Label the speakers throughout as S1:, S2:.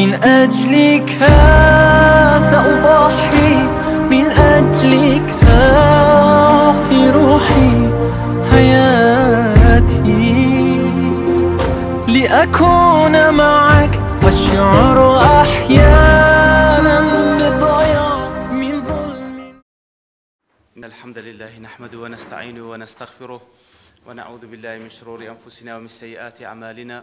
S1: من أجلك سأضحي من أجلك أعطي روحي حياتي لأكون معك والشعور أحيانا بضياع من ظلم الحمد لله نحمده ونستعينه ونستغفره ونعوذ بالله من شرور أنفسنا ومن سيئات أعمالنا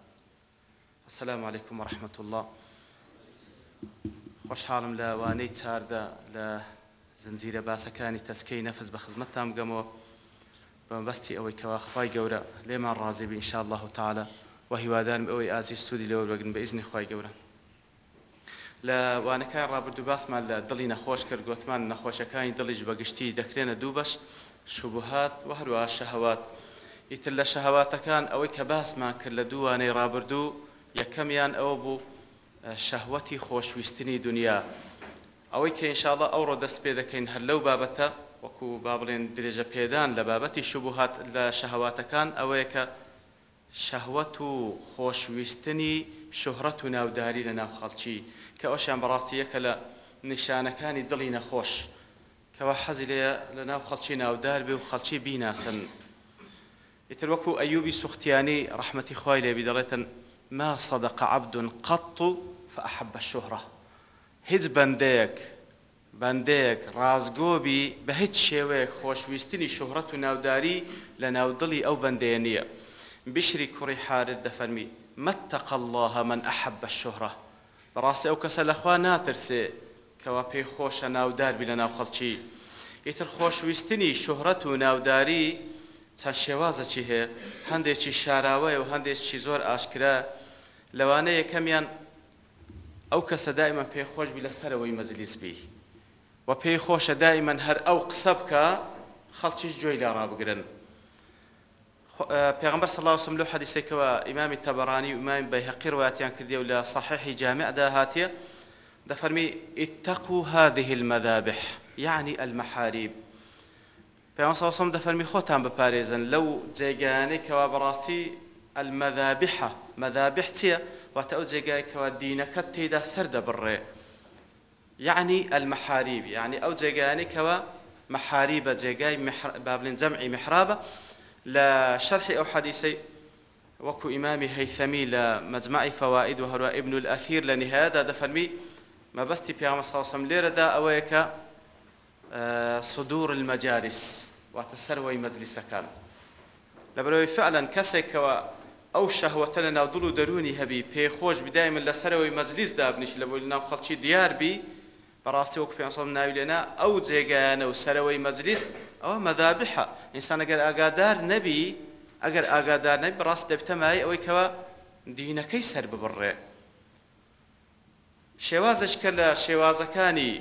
S1: السلام عليكم ورحمة الله خۆشحاڵم لە وانەی چاردا لە زنجیرە باسەکانی تەسکەی نەفس بە خزمەتتان بگەمەوە بەمبەستی ئەوەی کەوا خخوای گەورە لێمان ڕازیبی انشاءله تاالە و هیوادارم ئەوەی ئازی سوودی لەوە بگرن بە ئیزنی خخوای گەورە لە وانەکان ڕابردوو باسمان لە دڵی نەخۆش کرد گوتمان نەخۆشەکانی دڵیش بەگشتی دەکرێنە دوو بەش شوبهات و هەروە شەهوات ئیتر لە شەهواتەکان ئەوەی کە باسمان کرد لە دووانەی ڕابردوو یەکەمیان ئەوە بوو شەهوەتی خۆشویستنی دنیا ئەوەی کە ئینشاڵە ئەوڕۆ دەست پێ دەکەین هەر لەو بابەتە وەکو با بڵێن درێژە پێدان لە بابەتی شوبهات لە شەهواتەکان ئەوەیە کە شەهوەت و خۆشویستنی شوهرەت و ناوداری لە ناوخەڵکی کە ئەوشان بەڕاستیەکە لە نیشانەکانی دڵی نەخۆش کەەوە حەزی لێ لە ناو خەڵکی ناودار بێ و خەڵکی بیناسن. ئیتر وەکو ئەیوبی سوختیانی ڕحمەتی خی لێبی دەڵێتن ما صدق عبد قط فأحب الشهرة هیچ بەندەیەک بەندەیەک ڕازگۆبی بە هیچ شێوەیەک خۆشویستنی شوهرەت و ناوداری لە ناودڵی ئەو بەندەیە نییە بشری کوڕی حارت دەفەرمی متق الله من أحب الشهرة بەڕاستی ئەو کەسە لەخوا ناترسێ کەوا پێی خۆشە ناوداربی لە ناو خەڵکی ئیتر خۆشویستنی شوهرەت و ناوداری چەند شێوازەکی هەیە هەندێکی شاراوەیە و هەندێکی زۆر ئاشکرا لەوانەیە کەمیان ئەو کەسە دایمە پێخۆش بی لەسەرەوەی مەزلیسبی و پێی خۆشە دایمەن هەر ئەو قسە بکە خەڵکیش جوێی لە ڕابگرن پێغمبەر سەڵاوسم لەو حەدیسێکەوە ئیمامی تەبەڕانی و ئیمامی بەیهەقیر واتیان کردی و لە سەححی جامعدا هاتیە دەفەرمی ئتەقو هذه المەذابح یعنی ئەلمەحاریب پێغمبەر سەڵاوسم دەفەرمی خۆتان بپارێزن لەو جێگەیانەی کەوا بەڕاستی المەذابحە مەذابح چییە؟ واتە ئەو جێگایکەوە دینەکەت تێدا سەر دەبڕێ یعنی المەحاریب یعنی ئەو جێگایانێکەوە محاری بە جێگای بابلین جەمعی محرابە لە شەرحی ئەو حەدیسەی وەکو ئیمامی هەیثەمی لە مەجمعی فەوائد و هەروە ئبن الأثیر لە نهایەدا دەفەرمی مەبەستی پیامە ساوسم لێرەدا ئەوەیە کە صدور المەجاریس واتە سەرەوەی مەجلیسەکان لەبەرەوەی فعلەن کەسێکەوە ئەو شەهوەتە لە ناودڵ و دەرونی هەبی پێخۆش بدای من لەسەرەوەی مەجلیس دابنیش لە بۆی ناو خەڵکی دیاربی بەڕاستی وەک پێسەڵ ناوی لێنا ئەو جێگایانە و سەرەوەی مەجلیس ئەوە مەدابحە ئینسان ئەگەر ئاگادار نەبی ئەگەر ئاگادار نەبی بەڕاست دەبتەمای ئەوەی کەوە دینەکەی سەر ببڕێ شێوازش کە لە شێوازەکانی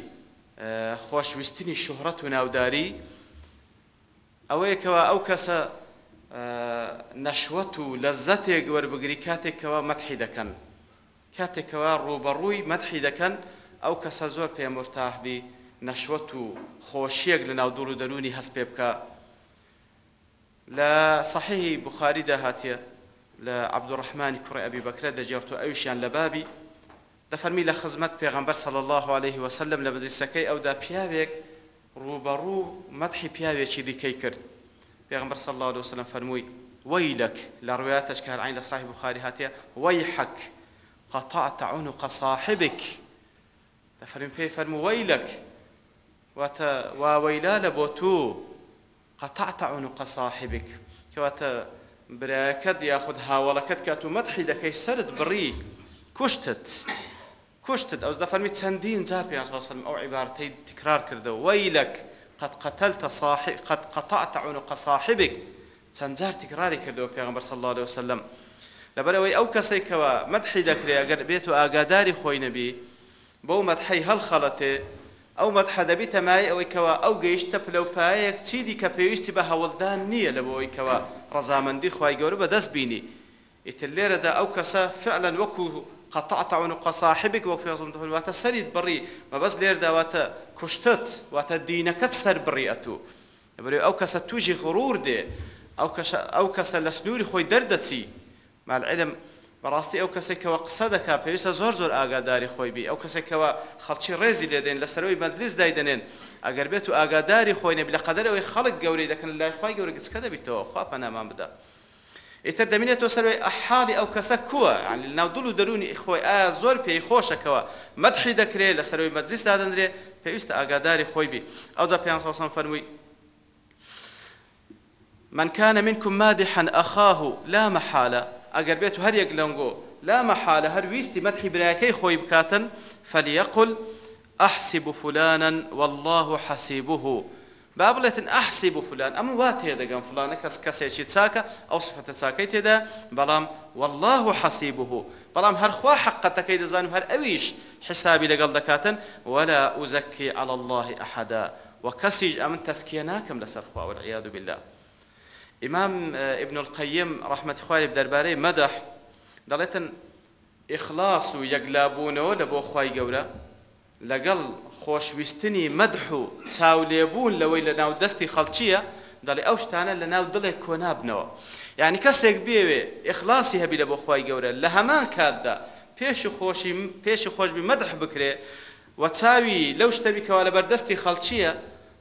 S1: خۆشویستنی شوهرەت و ناوداری ئەوەیەکەوە ئەو کەسە نەشوەت و لەزەتێک وەربگری کاتێکەوە مەتحی دەکەن کاتێکەوە ڕوبەڕووی مەتحی دەکەن ئەو کەسە زۆر پێمرتاحبی نەشوەت و خۆشیەک لە ناو دوور و دەرونی هەست پێ بکە لە صحیحی بخاری داهاتیە لە عبدوڕحمانی کوڕی ئەبی بەکرە دەجێت و ئەویشیان لە بابی دەفەرمی لە خزمەت پێغەمبەر صلی الله عليه وسلم لە مدرسەکەی ئەودا پیاوێک ڕوبەڕوو مەتحی پیاوێکی دیکەی کرد پێغمبەر صلی الله علیه وسلم فرمووی ويلك لە ڕوایەتش کە هەرعین لە صاحب بخاری هاتیە ويحك قطعت عنق صاحبك دەفەرم پێی فەرمو ويلك واتە واوەیلا لە بۆ تو قطعت عنق صاحبك کەواتە برایەکەت یاخود هاوڵەکەت کە تو مەدحی دەکەی سرت بڕی کوشتت کوشتت ئەو دەفەرمی چەندین جار پێ وسلم ئەو عیبارەتەی تکرار کردەوە ويلك قد قتلت صاحب قد قطعت عنق صاحبك چەند جار تکراری کردەوە پێغمبەر صلی الله عليه وسلم لەبەرەوەی ئەو کەسێک کەوە مدحی دەکرێ ئەگەر بێت و ئاگاداری خۆی نەبی بەو مدحی هەڵخەڵەتێ ئەو مدحەدەبی تەمای ئەوەی کەوە ئەو گەیشتە پلەپایەک چیدی کە پێویستی بە هەوڵدان نییە لە بەوەی کەوە ڕزامەندی خی گەورە بەدەست بینی ئیتر لێرەدا ئەو کەسە فعلەن وەکو قەتەعتە عنقە صاحبێک وەک پێزم دەهول واتە سەریت بڕی مەبەست لێرداواتە کوشتت واتە دینەکەت سەر بڕیەتو بەێ ئەو کەسە توژی غڕور دێ ئەو کەسە لە سنووری خۆی دەردەچی مالعلم بەڕاستی ئەو کەسێکەوە قسە دەکا پێویستە زۆر زۆر ئاگاداری خۆی بی ئەو کەسێکەوە خەڵکی ڕێزی لێدێن لەسەرەوەی مەجلیس دایدنێن ئەگەر بێت و ئاگاداری خۆینێ لە قەدەرەوەی خەڵک گەورەی دەکەن لای خی گەورە گچکە دەبیتەوە خوا پەنامان بدە. ئێتر دەبینێتەوە سەروێ ئەحالی ئەو کەسە کووە ناو دڵ و دەرونی خۆی ئایا زۆر پێی خۆشەکەەوە مەدحی دەکرێت لە سەروی مەدرسدا دەندرێ پێویستە ئاگاداری خۆی بی ئەوجا پێ فەرمووی من كان منكم مادحا أخاه لا محالة أجر بيت هر يقلنغو لا محالة هر ويستي مدح براكي خوي بكاتن فليقل أحسب فلانا والله حسيبه با بڵێتن ئەحسی بۆ فلان ئەم وا تێدەگەم فلانە کەس کەسێکی چاکە ئەو سفتە چاکەی تێدا بەڵام والله و حەسی بهوو بەڵام هەرخوا حقەتەکەی دەزانم هەر ئەویش حسابی لەگەڵ دەکاتن ولا ئوزەکی على الله أحدا وكسيج أمن تسكية ناكم لسرخوا والعياذ بالله إمام ابن القيم رحمة خوالي بدرباري مدح دلتن إخلاص ويقلابونه لبو خواي قولا لقل خۆشویستنی مەدح و چاولێبوون لەوەی لە ناو دەستی خەڵچیە دەڵێ ئەو شتانە لە ناو دڵێک کۆنابنەوە یعنی کەسێک بێوێ ئیخلاصی هەبی لە بۆ خی گەورە لە هەمان کاتدا پێشی خۆشی پێشی خۆشبی مەدح بکرێ و چاوی لەو شتەبیکەوە لە بەردەستی خەڵچیە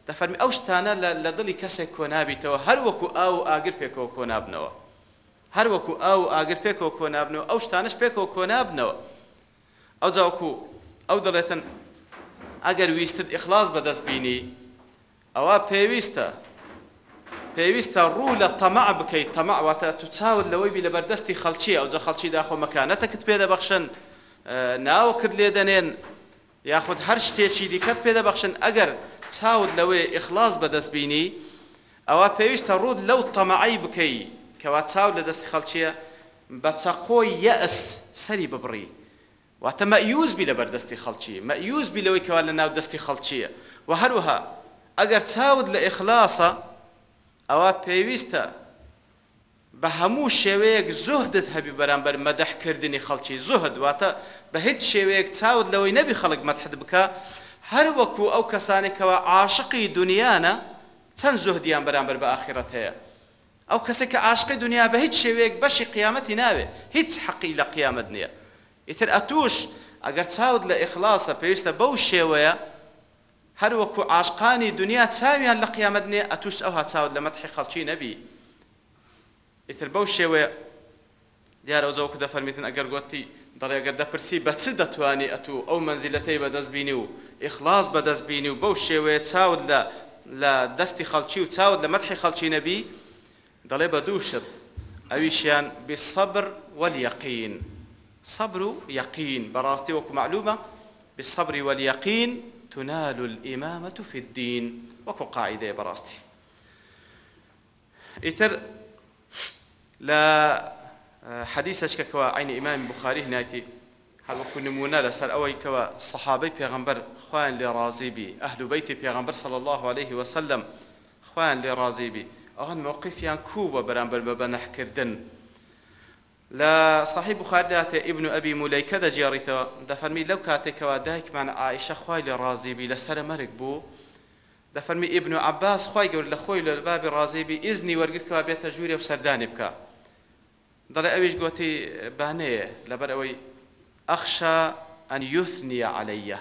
S1: دەفەرمی ئەو شتانە لە دڵی کەسێک کۆنابیتەوە هەروەکو ئاو ئاگر پێکەوە کۆنابنەوە هەروەکو ئاو ئاگر پێکەوە کۆنابنەوە ئەو شتانش پێکەوە کۆنابنەوە ئەو جاوەکو ئەو دەڵێتن ئەگەر ویستت ئیخلاص بەدەستبینی ئەوە پێویستە پێویستە ڕوو لە تەمە بکەیت تەمەواتە تو چاوت لەوەی بی لە بەردەستی خەڵکی ئەو جە خەڵکی داخۆ مەکانەتەکت پێدەبەخشن ناوەکرد لێ دەنێن یاخود هەر شتێکی دیکەت پێدەبەخشن ئەگەر چاوت لەوەی ئیخلاص بەدەستبینی ئەوە پێویستە ڕوود لەو تەمەعی بکەی کەوا چاو لە دەستی خەڵکیە بە چەقۆی یەس سەری ببڕی واتە مەیوزبی لە بەردەستی خەڵکی مەیوزبی لەوەی کەوا لە ناو دەستی خەڵکیە و هەروها ئەگەر چاود لە ئیخلاسە ئەوە پێویستە بە هەموو شێوەیەک زۆهدت هەبی بەرامبەر مەدەحکردنی خەڵکی زۆهد واتە بە هیچ شێوەیەک چاود لەوەی نەبی خەڵک مەتحد بکە هەر وەکو ئەو کەسانێکەوە عاشقی دنیاە چەند زۆهدیان بەرامبەر بە ئاخرەت هەیە ئەو کەسێک کە عاشقی دنیا بە هیچ شێوەیەک بەشی قیامەتی ناوێ هیچ حەقی لە قیامەت نییە ئیتر ئەتوش ئەگەر چاود لە ئیخلاسە پێویستە بەو شێوەیە هەروەکو عاشقانی دنیا چاویان لە قیامەت نێ ئەتوش ئەوها چاود لە مەتحی خەڵکی نەبی ئیتر بەو شێوەیە دیارە ئەوزەوەکە دەفەرمیتن ئەگەر گوتی دەڵێگەر دەپرسی بە چ دەتوانی ئەتو ئەو منزیلەتەی بەدەستبینی و ئیخلاص بەدەستبینی و بەو شێوەیە چاود لە لە دەستی خەڵکی و چاود لە مەتحی خەڵکی نەبی دەڵێ بە دوو شت ئەویشیان بسەبر وەلیەقین سەبر و یەقین بەڕاستی وەکو معلومە بالصبر واليقين تنال الإمامة في الدين وكو قاعدة براستي إتر لا حديث أشكا كوا عين إمام بخاري هناكي هل وكو نمونا لسر أوي كوا الصحابي بيغمبر خوان لرازي بي أهل بيتي بيغمبر صلى الله عليه وسلم خوان لرازي بي أهن موقف يان كوبا برامبر ببنح كردن لە صحی بخارداتێ ئیبن و ئەبی مولەیکە دەجێڕیتەوە دەفەرمی لەو کاتێکەوە دایکمان ئایشە خی لە ڕازیبی لە سرە مەرگ بوو دەفەرمی ئیبن و عباس خی گەور لە خۆی لە بابی ڕازیبی ئیزنی وەرگرتەوە بێتە ژووری و سەردانی بکە دەڵێ ئەویش گوتی بانەیە لەبەر ئەوەی ئەخشا ئەن یوثنیە عليهە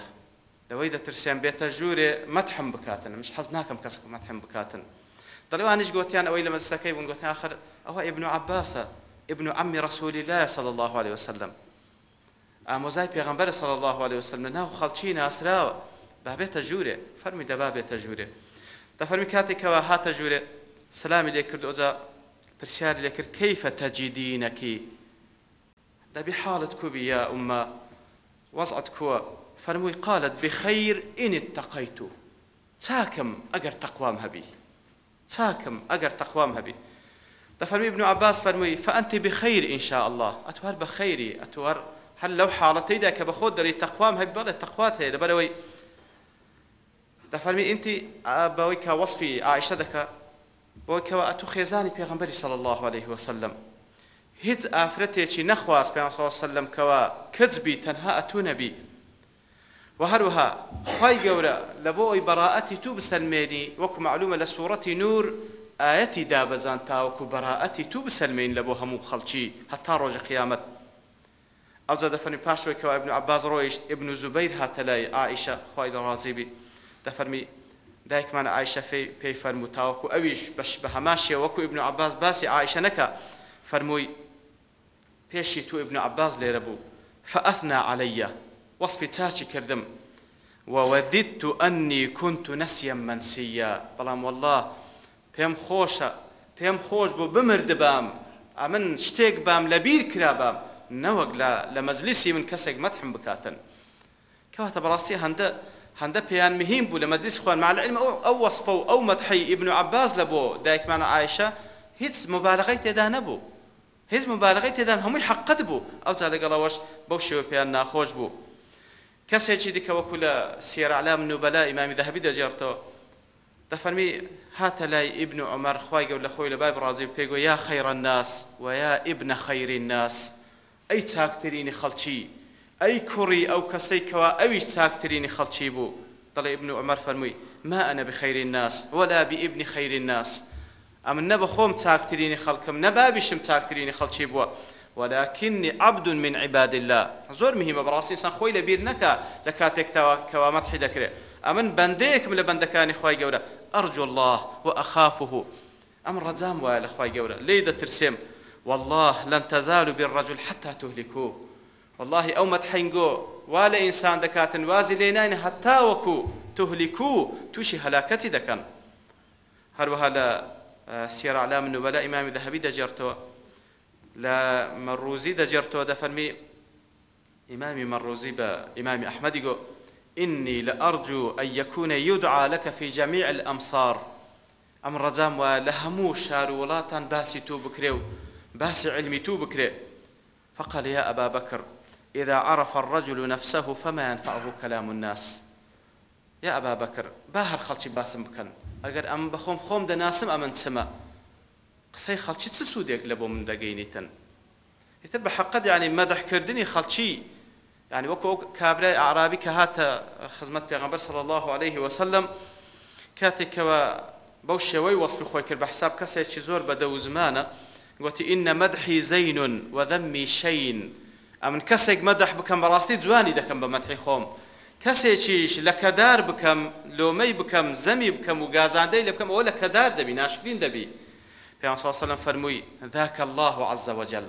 S1: لەوەی دەترسیان بێتە ژوورێ مەتحم بکاتن مش حەز ناکەم کەسک مەتحم بکاتن دەڵێوانش گوتیان ئەوەی لە مەسەکەی بوون گوتیان آخر ئەوە ئیبن و عباسە ابن عمي رسول الله صلى الله عليه وسلم ئامۆزای پێغمبەر سەڵ الله عليه وسلم لە ناو خەڵکی ناسراوە بابێتە ژوورێ فەرمی دەبا بێتە ژوورێ دەفەرمی کاتێکەوە هاتە ژوورێ سلامی لێ کرد ئۆجا پرسیاری لێ کرد کەیفە تەجیدینەکی دەبی حاڵت کوبی یا ئومە وەزعت کووە فەرمووی قالت بخەیر ئینت تەقەیت و چاکم ئەگەر تەقوام هەبی چاکم ئەگەر تەخوام هەبی دەفەرمی ابن عباس فەرمووی فأنت بخير إن شاء الله ئەتوار بە خەیری ئەتوار هەر لەو حاڵەتەیدا کە بە خۆت دەری تەخوام هەبی بەڵێ تەخوات هەیە لەبەرەوەی دەفەرمی ئینتی بەوەی کە وەصفی ئاشە دەکە بۆکەوە ئەتو خێزانی پێغمبەری صلی الله عليه وسلم هیچ ئافرەتێکی نەخواست پێ سلم کەوە کەچبی تەنها ئەتو نەبی و هەروەها خی گەورە لە بۆ ئەوی بەڕائەتی تو بسەلمێنی وەکو معلومە لە سوورەتی نور ئاەتی دابەزان تاوەکو بەراەتی تو بسلمین لە بۆ هەموو خەڵکی هەتا ڕۆژە قیامەت ئەوجا دەفەرمی پاشوێکەوە ابن عباز ڕۆیشت ابن زوبەیر هاتە لای ئایشە خی دەڕازیبی دەفەرمی دایکمانە ئایشە پێی فەرمو تاوەکو ئەویش بەش بە هەماشیە وەکو ابن عباز باسی ئایشە نەکە فەرمووی پێشی تو ابن عباز لێرە بوو فەئەثنا عليە وەصفی چاچی کردم ووددت أني كنت نسيا منسيا بەڵام والله پێم خۆشە پێم خۆش بۆ بمردبام من شتێک بام لە بیر کرابام نەوەک لە مەزلیسی من کەسێک مەتحم بکاتن کەواتە بەڕاستی هەندە هەندە پێیان مهم بوو لە مەدرس خوان معلعلم ئەو وەصفە و ئەو مەتحی ئبن و عباز لە بۆ دایکمانە ئایشە هیچ مبالغی تێدا نەبوو هیچ مبالغی تێدان هەمووی حقت بوو ئەو تا لەگەڵەوەش بەو شێوە پێیان ناخۆش بوو کەسێکی دیکە وەکو لە سێرەعلام نوبەلا ئیمامی دەهبی دەجێڕتەوە دەفەرمی هاتە لای ئیبن و ئەمەر خخوای گەو لە خۆی لە بای ڕازی پێگو یا خەیرە ناس و یا ئیبنە خەیری ناس ئەی چاکترینی خەڵکی ئەی کوڕی ئەو کەسەی کەوا ئەوی چاکترینی خەڵکی بوو دەڵێ ئیبن و ئەمەر فەرمووی ما ئەنە بخەیری ناس وەلا بیئبنی خەیری ناس ئەم نە بەخۆم چاکترینی خەڵکم نەبابیشم چاکترینی خەڵکی بووە. ولكنني عبد من عباد الله زۆر مهمە بەڕاستی سان خۆی لەبییر نەکە لە کاتێک کەوامەت حی دەکرێت ئەمن بەندەیەکم لە بەندەکانی خی گەورە ئەرجو الله و ئەخافه ئەم ڕەجام وایە لە خی گەورە لی دەترسێم والله لەن تەزال و بێڕەجل حتا تهلیکو والله ئەو مەتحنگۆ وا لە ئینسان دەکاتن وازی لێ ناینە هەتا وەکو تهلیکو تووشی هەلاکەتی دەکەن هەروەها لە سێراعلا من وەلا ئیمامی دەهەبی دەجێرتەوە لە مەڕوزی دەجێرتەوە دەفەرمی ئیمامی مەڕوزی بە ئیمامی ئەحمەدی گۆ إني لأرجو أن يكون يدعى لك في جميع الأمصار ئەم ڕەجام وە لە هەموو شار وڵاتان باسی تو بکرێ و باسی علمی تو بکرێ فقال يا أبا بكر إذا عرف الرجل نفسه فما ينفعه كلام الناس يا أبا بكر باهر خلشي باسم بكن ئەگەر ئەم بەخۆم خۆم دەناسم ئەمن چمە قسەی خەڵکی چ سوودێک لە بۆ من دەگەینیتن ئتر بە حقت ینی مەدەحکردنی خەڵکی يعني وەکو کابرای عرابی کە هاتە خزمەت پێغمبەر صلی الله عليه وسلم کاتێکەوە بەو شێوەی وەصفی خۆی کرد بە حساب کەسێکی زۆر بە دەوزمانە گوتی ئینە مەدحی زەینون وەدەمی شەین ئەمن کەسێک مەدەح بکەم بەڕاستی جوانی دەکەم بە مەدحی خۆم کەسێکیش لە کەدار بکەم لۆمەی بکەم زەمی بکەم و گازاندەی لە بکەم ئەوە لە کەدار دەبی ناشرین دەبی پێ سەلم فەرمووی ذاکە الله عز وجل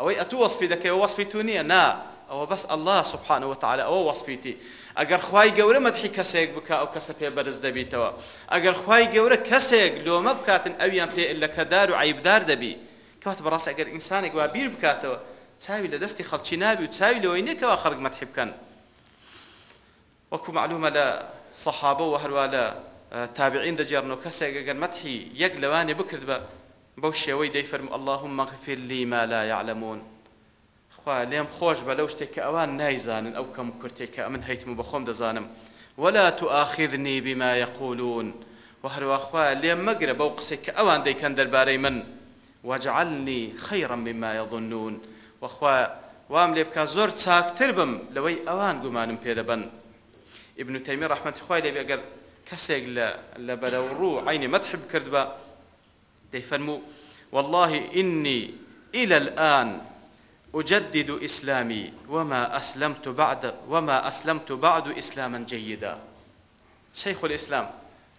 S1: ئەوەی ئەتو وەصفی دەکەی وەصفی تو نییە نا ئەوە بەس الله سبحانەوە تعاالە ئەوە وەسفیتی ئەگەر خی گەورە مەدحی کەسێک بک ئەو کەسە پێ بەرز دەبیتەوە ئەگەر خی گەورە کەسێک لۆمە بکاتن ئەویان پێ لەکەدار و عیبدار دەبی کەوات بەڕاست ئەگەر ئینسانێک وا بیر بکاتەوە چاوی لە دەستی خەڵکی نابی و چاوی لەوەی نەکەەوە خەرق مەدحی بکەن وەکو معلومە لە سەحابە و هەروە لە تابعین دەجێڕن و کەسێک ئەگەر مەدحی یەک لەوانێ بکرد بە بەو شێوەی دەیفەرم اللهم مغفر لي ما لا يعلمون لێم خۆش بە لەو شتێک کە ئەوان نایزانن ئەو کەم کورتێک کە من هەیتم بە خۆم دەزانم ولا تو ئاخیرنی بما یقولون و هەروەخوا لێم مەگرە بەو قسێک کە ئەوان دەیکەن دەربارەی من وجعلنی خەیڕم مما یظنون وخوا وام لێ بکە زۆر چاکتر بم لەوەی ئەوان گومانم پێدەبن ئبن تەمی ڕحمەتی خوای لێ بێگەر کەسێک لە بەرەو ڕوو عینی مەتحب کرد بە دەیفەرموو والله إني إلى الآن أجدد إسلامي وما أسلمت بعد وما أسلمت بعد إسلاما جيدا شيخ الإسلام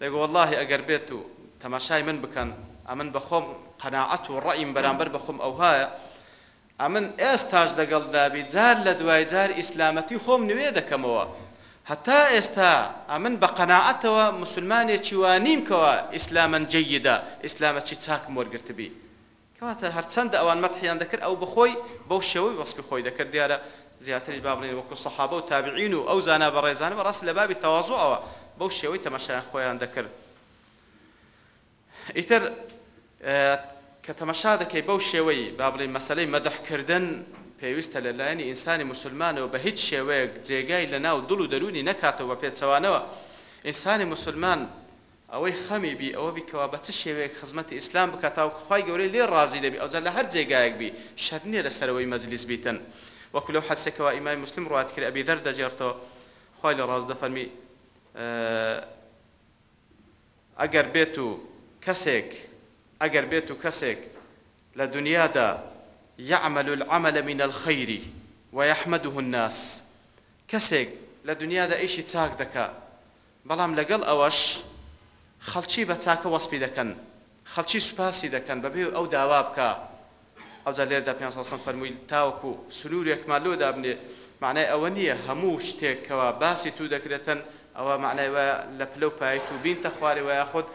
S1: دەگو والله ئەگەر بێت و تەماشای من بکەن ئەمن بەخۆم قەناعەت و ڕەئیم بەرامبەر بەخۆم ئەوهایە ئەمن ئێستاش دەگەڵ دابی جار لە دوای جار ئیسلامەتی خۆم نوێ دەکەمەوە هەتا ئێستا ئەمن بە قەناعەتەوە مسلمانێکی وانیم کەوە ئیسلامەن جەیدا ئیسلامەتی چاکم وەرگرتبی کەواتە هەرچەندە ئەوان مەتحیان دەکرد ئەو بخۆی بەو شێوەی وەسکی خۆی دەکرد دیارە زیاتری با بڵین وەکو سەحابە و تابعین و ئەو زانە بە ڕێزانە بە ڕاست لە بابی تەوازوو ئەوە بەو شێوەی تەمەشایان خۆیان دەکرد ئیتر کە تەمەشا دەکەی بەو شێوەی با بڵین مەسلەی مەدەحکردن پێویستە لەلایەنی ئینسانی مسلمانەوە بە هیچ شێوەیەک جێگای لە ناو دڵ و دەرونی نەکاتەوە بە پێچەوانەوە ئینسانی مسلمان ئەوەی خەمی بی ئەوە بیکەوە بە چ شێوەیەک خزمەتی ئیسلام بکە تاوخوای گەورەی لێ ڕازی دەبی ئەوجا لە هەر جێگایەک بی شەر نیە لەسەرەوەی مەجلیس بیتن وەکو لەو حەسێکەوە ئیمای مسلم ڕات کرد ئەبی دەر دەجێرتەوە خی لە ڕاز دەفەرمی ئەگەر بێت و کەسێک ئەگەر بێت و کەسێک لە دنیادا يعمل العمل من الخير ويحمده الناس کەسێک لە دنیادا ئیشی چاک دەکا بەڵام لەگەڵ ئەوەش خەڵکی بە چاکە وەسپی دەکەن خەڵکی سوپاسی دەکەن بەبێ ئەو داوا بکە ئەوجا لێردا پێ سەن فەرمووی تاوەکو سنوورێکمان لۆ دابنێ معنای ئەوە نییە هەموو شتێکەوە باسی تو دەکرێتن ئەوە معنای وە لە پلە و پایت و بینتە خوارەوە یاخود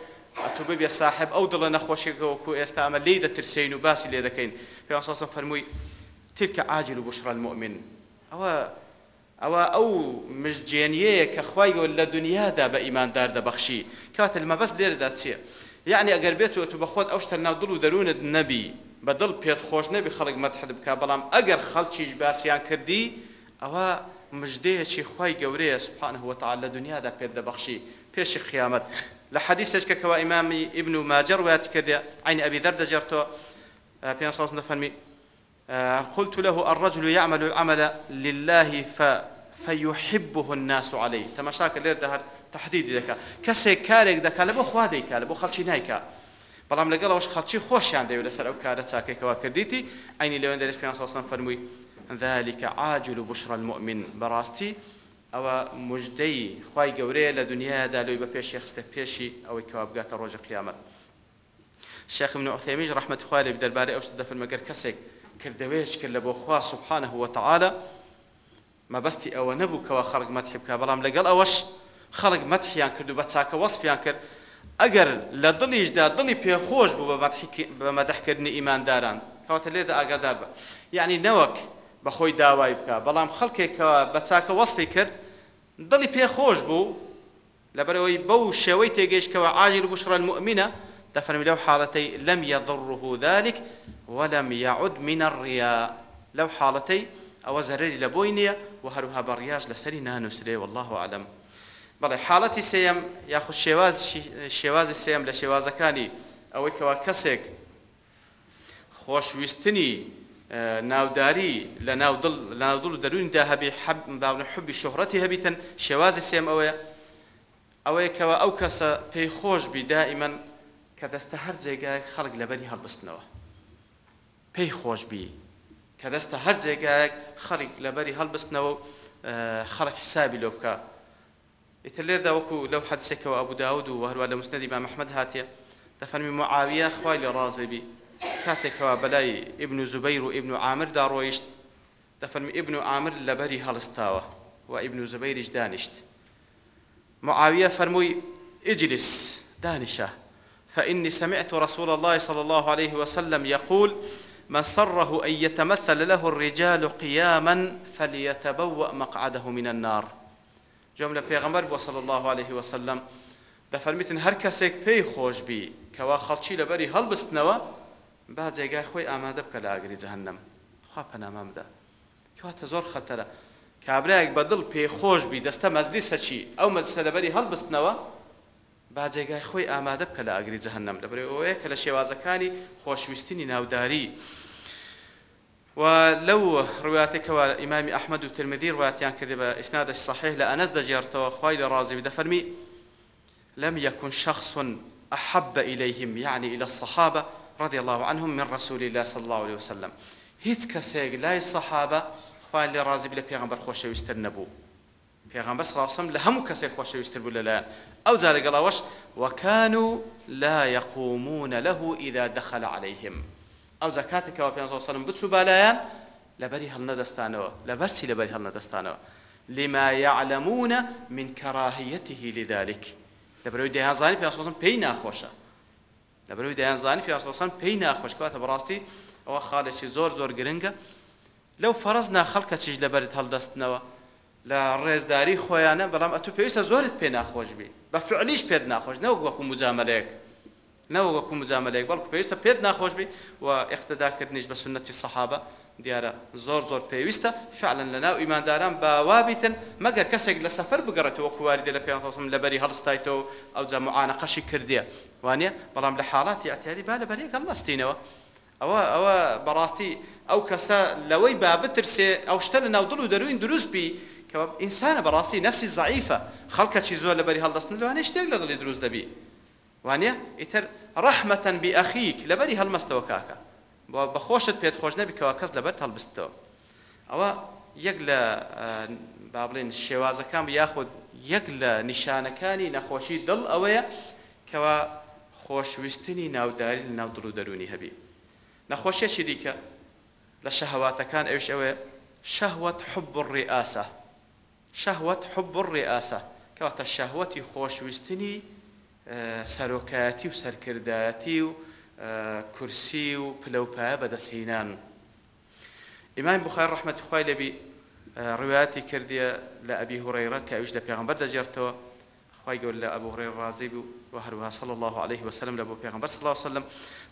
S1: ئەتو ببێ ساحب ئەو دڵە نەخۆشێکەوەکو ئێستا ئەمە لی دەترسین و باسی لێ دەکەین پێ سەن فەرمووی تلکە عاجل و بشرە المؤمن ئەوە ئەوە ئەو مژجێنیەیە کە خخوای گەۆ لە دنیادا بە ئیماندار دەبەخشی کاتە مەبەست لێرەدا چییە؟ یعنی ئەگەر بێتەوە تو بەخۆت ئەو شتە ناو دڵ و دەروونت نەبی بە دڵ پێت خۆش نەبی خەڵک مەتحد بکە بەڵام ئەگەر خەڵکیش باسییان کردی ئەوە مژدەیەکی خی گەورەیە سوبحانه وتعال لە دنیادا پێت دەبەخشی پێشی خیامەت لە حەدیثش کە کەوا ئیمامی ئبن و ماجر وات کردێ عین ئەبی دەردەجێرتۆ پێ فەرمی قلت له الرجل يعمل العمل لله ف فەیحبه الناس عليه تەماشاکە لێر دەهر تهدیدی دەکات کەسێک کارێک دەکات لە بۆ خوا دەیکا لە بۆ خەڵکی نایکا بەڵام لەگەڵەوەش خەڵکی خۆشیان دەوێت لەسەر ئەو کارە چاکێکەوە کردیتی ئەینی لەوێن دەرش پێیان ساسان فەرمووی ذلك عاجل بشرى المؤمن بەڕاستی ئەوە مژدەی خی گەورەیە لە دنیادا لەوی بە پێشی خستە پێشی ئەوەی کەوابگاتە ڕۆژە قیامەت شێخ من عثەمیش ڕحمەت خوالێ دەربارەی ئەوشت دەفرمەگەر کەسێک کردەوێش کرد لە بۆ خوا سبحانه وتعالى مەبەستی ئەوە نەبوو کەەوە خەڵک مەتحی بکە بەڵام لەگەڵ ئەوەش خەڵک مەتحیان کرد و بە چاکە وەسپیان کرد ئەگەر لە دڵیشدا دڵی پێخۆش بوو بە مەدەحکردنی ئیمانداران کەواتە لێدا ئاگادار بە یعنی نەوەک بەخۆی داوای بکە بەڵام خەڵکێکەوە بە چاکە وەسپی کرد دڵی پێخۆش بوو لەبەرەوەی بەو شێوەی تێگەیشتەوە ئاژیر بشڕەن مؤمنە دەفەرمی لەو حاڵەتەی لەم یەضڕه ذلك وەلم یعود منە الریا لەو حاڵەتەی ئەوە زەرری لە بۆی نییە و هەروها بەڕیاش لەسەری نانووسێ والله عالم بەڵێ حاڵەتی سێم یاخود شێوازی سێم لە شێوازەکانی ئەوەی کەوا کەسێک خۆشویستنی ناوداری لە ناودڵ و دەرویندا هەبی باون حبی شوهڕەتی هەبیتن شێوازی سێم ئەوەیە ئەوەیەکەوە ئەو کەسە پێی خۆش بی دائیمەن کە دەستە هەر جێگایك خەڵک لەبەری هەڵبستنەوە پێی خۆش بی کە دەستە هەر جێگایەک خەڵک لەبەری هەڵبستنەوە خەڵک حسابی لۆ بکە ئیتر لێدا وەکو لەو حەدسێکەوە ئەبوداود و هەروە لە مسندی با مححمد هاتیە دەفەرمی معاویە خی لە ڕازبی کاتێکەوە بەلای ئبن و زوبەیر و ئبن و عامردا ڕۆیشت دەفەرمی ئبن و عامر لەبەری هەڵستاوە و ئبن و زبەیریش دانیشت معاویە فەرمووی ئجلیس دانیشە فإني سمعت رسول الله صلى الله عليه وسلم يقول من سره أن يتمثل له الرجال قياما فليتبوأ مقعده من النار جملة پیغمبر صلى الله عليه وسلم دەفەرمیتن هەر کەسێک پێی خۆشببی کەوا خەڵکی لەبەری هەڵبستنەوە با جێگای خۆی ئامادە بکە لە ئاگری جەهنم خوا پەنامەمدا کەواتە زۆر خەتەرە کابراایك بە دڵ پێی خۆشببی دەستە مەزلی سەچی ئەو مەسە لەبەری هەڵبستنەوە با جێگای خۆی ئامادە بکە لە ئاگری جەهنم لەبرێ ئەوەیە کە لە شێوازەکانی خۆشویستنی ناوداری و لەو ڕواتێکەوە ئیمامی ئەحمد و ترمدی ڕاتیان کردێ بە ئیسنادش صحیح لە ئەنەس دەجێرتەوە خی لە ڕازی دەفەرمی لم يكن شخص أحب إليهم يعني إلى الصحابة رضي الله عنهم من رسول الله صلى الله عليه وسلم هیچ کەسێک لای سەحابە خوای لێ ڕازی لە پێغمبەر خۆشەویستتر نەبوو پێغمبەر سلاوسم لە هەموو کەسێک خۆشەویستتر بوو لەلایەن ئەو جارەگەڵاوەش وەکان و لا یقومونە لەه ئیدا دەخەل عليهلەیهم ئەو زکاتێکەوە پێ سلم بچوو بالایەن لەبەری هەڵنەدەستانەوە لە بەرچی لەبەری هەڵنەدەستانەوە لما يعلمون من كراهيته لذلك لبروي دهان زاني في أصلا بينا خوشة لبروي دهان زاني في أصلا بينا خوش كوات براستي أو خالشي زور زور جرنجا لو فرضنا خلقة تجلبرت هل دستنا لە ڕێزداری خۆیانە بەڵام ئە تو پێویستە زۆرت پێ ناخۆش بی بە فعلیش پێت ناخۆش نەوە وەکو مجاملەیەک نەوە وەکو مجاملەیەک بەڵکو پێویستە پێت ناخۆش بی و ئەختداکردنیش بە سنەتی سەحابە دیارە زۆر زۆر پێویستە فعلن لە ناو ئیمانداران باوابیتن مەگەر کەسێک لە سەفەر بگەڕێتەوە کوواریدە لە پێم لەبەری هەڵستایتەوە ئەو جەمعانە قەشی کردیە وانە بەڵام لە حاڵاتی ئەتیادی با لە بەریەکەم بەستینەوە ئەوە ئەوە بەڕاستی ئەو کەسە لەوەی بابترسێ ئەو شتە لە ناودڵ و دەروین دروستبی کەوا ئینسانە بەڕاستی نفسی زعیفە خەڵکەی زۆر لە بەری هەڵدەستن لەوانێ شتێک لە دڵی دروست دەبی وانە ئیتر ڕەحمەەن بی ئەخیک لە بەری هەڵمەستەوە کاکە بۆ بەخۆشت پێت خۆش نەبیکەوە کەس لەبەر هەڵبستەوە ئەوە یەک لە با بڵێن شێوازەکان یاخود یەک لە نیشانەکانی نەخۆشی دڵ ئەوەیە کەوا خۆشویستنی ناوداری ناودڵ و دەرونی هەبی نەخۆشیەکی دیکە لە شەهواتەکان ئەوش ئەوەیە شەهوەت حب ڕێئاسە شەهوت حب ڕێئاسە کەواتە شەهوەتی خۆشویستنی سەرۆکایەتی و سەرکردایەتی و کورسی و پلەپایە بەدەستهینان. ئیمان بخای ڕحمەتی خی لەبی ڕواتی کردیە لە ئەبی هوڕێرە کە ئەوش لە پێغمبەر دەجێرتەوە خی گەور لە ئەبوو ڕێ ڕازی بوو و هەروها صل الله عليه وسلم لە بۆ پێغمبەر صلی وسلم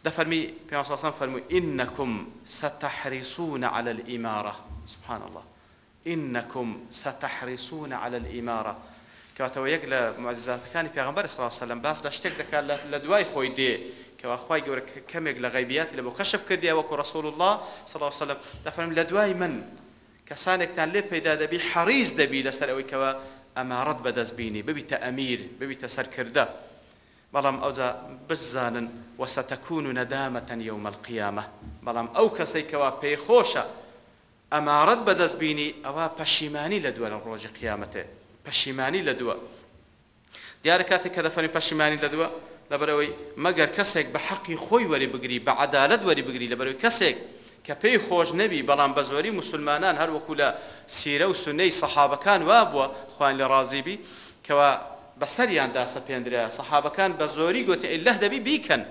S1: دەفەرمی پێ ساسان فەرمو ئینەکم سەتەحریسونە على الئیمارە سبحان الله. إنكم ستحرصون على الإمارة کەاتەوە یەک لە معجزاتەکانی پێغمبەر سراسەلم باس لە شتێک دەکات لە دوای خۆی دێ کەواخوای گەورە کەمێک لە غیبیات لە بۆ کەشف کردیەوەکو ڕسول الله سلاسەلم دەفەرم لە دوای من کەسانێکتان لێ پیدا دەبی حەریز دەبی لەسەر ئەوەیکەوە ئەمارەت بەدەستبینی ببیتە ئەمیر ببیتە سەرکردە بەڵام ئەوجا بزانن وەسەتەکون و نەدامەتەن یومەڵقیامە بەڵام ئەو کەسێکەوە پێی خۆشە ئەمارەت بەدەستبینی ئەوە پەشیمانی لە دووە لە ڕۆژی قیامەتێ پەشیمانی لە دووە دیارە کاتێک کە دەفەرمی پەشیمانی لە دووە لەبەرەوەی مەگەر کەسێک بە حەقی خۆی وەری بگری بە عدالت وەری بگری لەبەرەوەی کەسێک کە پێی خۆش نەبی بەڵام بە زۆری مسلمانان هەروەکو لە سیرە و سنەی سەحابەکان وا بووە خوان لە ڕازیبی کەوا بەسەریاندا سەپێندرە سەحابەکان بە زۆری گوتی لەه دەبی بیکەن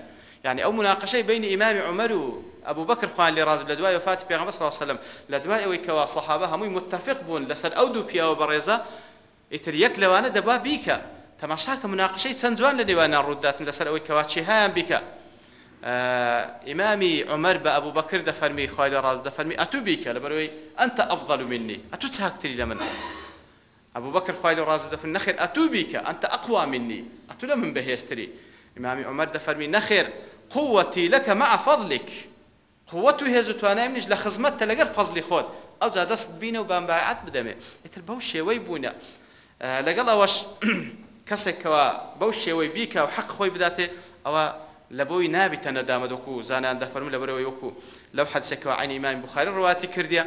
S1: یعنی ئەو مناقشەی بینی ئیمامی عمەر و ئەبوو بەکر خوان لێ ڕاز لە دوای وفاتی پێغەمبەر صلی الله علیه وسلم لە دوای ئەوەی کەوا سەحابە هەمووی متفق بوون لەسەر ئەو دوو پیاوە بەڕێزە ئیتر یەک لەوانە دەبا بیکە تەماشاکە مناقشەی چەند جوان لە نێوانە ڕووداتن لەسەر ئەوەی کەوا چی هەیان بیکە ئیمامی عمر بە ئەبوو بەکر دەفەرمی خوای لە ڕاز دەفەرمی ئەتو بیکە لە بەرەوەی ئەنتە ئەفضل منی ئەتو چاکتری لە من ئەبوو بەکر خوای لە ڕاز دەفەرمی نەخێر ئەتو بیکە ئەنتە ئەقوا منی ئەتو لە من بەهێزتری ئیمامی عمر دەفەرمی نەخێر قوتي لك مع فضلك قوت و هێز و توانای منیش لە خزمەتتە لەگەر فەزلی خۆت ئەو جا دەست بینە و بامباعات بدەمێ ئیتر بەو شێوەی بوونە لەگەڵ ئەوەش کەسێکەوە بەو شێوەی بیکە و حەق خۆی بداتێ ئەوە لە بۆی نابیتە نەدامەدەکو و زانان دەفەرمو لە بەرەوەی وەکو لەو حەدسێکەوە عین ئیمانی بخاری ڕواتی کردیە